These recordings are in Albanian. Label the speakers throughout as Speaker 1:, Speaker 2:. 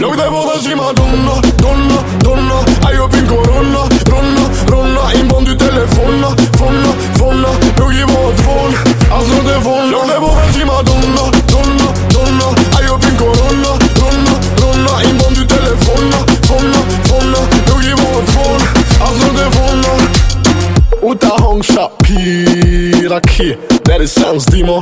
Speaker 1: Loj dhe bodhe si ma donna, donna, donna Ajo pin korona, ronna, ronna I mbon dy telefona, fona, fona Loj i bodhe fon, as në dhe fon Loj dhe bodhe si ma donna, donna, donna Ajo pin korona, ronna, ronna I mbon dy telefona, fona, fona Loj i bodhe fon, as dhe fon Uta hong sha pira ki Deri sen zdimo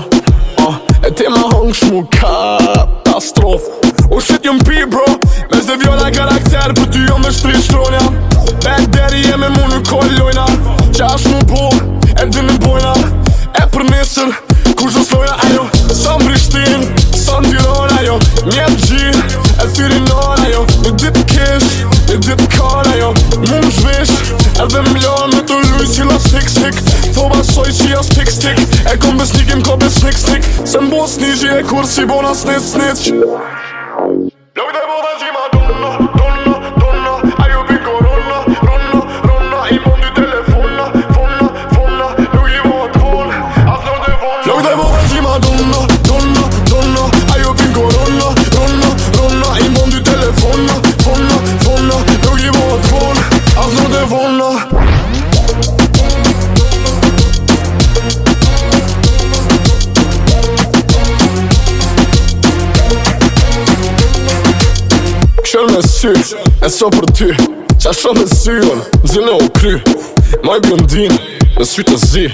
Speaker 1: uh, E ti ma hong shmu katastrofë Oh shit jëm pi bro Me zë vjolla karakter Për ty jëm dhe shtri shtronja Bad daddy jëm e mu në kollojna Qa është mu bo E dhe në bojna E për nesër kur do sloja ajo Sa në Prishtin Sa në Tiron ajo Një të gjin E thiri nën ajo Një dip kiss Një dip kar ajo Mu më zhvish dhe më lën me të luj si la sik stik Thoba soj që jas tik sik E kom besnikim ko besnik sik Se mbos një gjin e kur si bona snit snit me sy, e so për ty Qa shon me sy o kry Moj blëndin, në sy të zi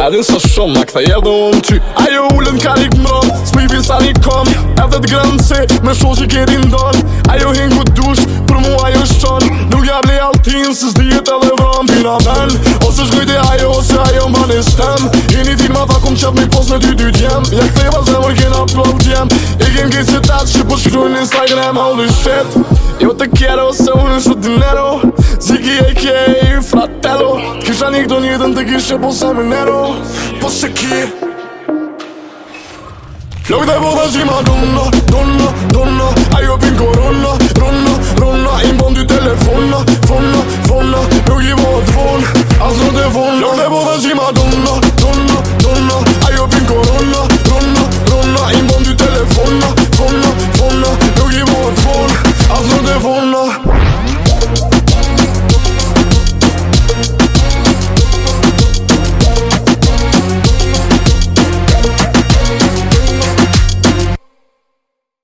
Speaker 1: Adin së shumë, a këta jedhë o në ty Ajo ullën ka një këmë, s'pë i bisa një këmë Edhe të grënë se, me shumë që këtë i ndonë Ajo hingu dush, për mu ajo shonë Nuk ja ble altinë, së zdi edhe vërëm Pina men, ose shkujte ajo, ose ajo më bërë në stem Hini t'il tha kumë me pos me ty dy djemë Ja këtë e kena plomë djemë E kem këtë shu në Instagram, holy shit Jo të kjero, se unë shu dinero Ziki e kje i fratello Kisha një këto njëtën të kishe po se më nero Po se ki Lo këtë e po dhe si ma dunno, dunno, dunno A jo pin korunno, runno, runno I mbon dy telefonno, funno, funno po dhe fun, asno të fun Lo këtë e po dhe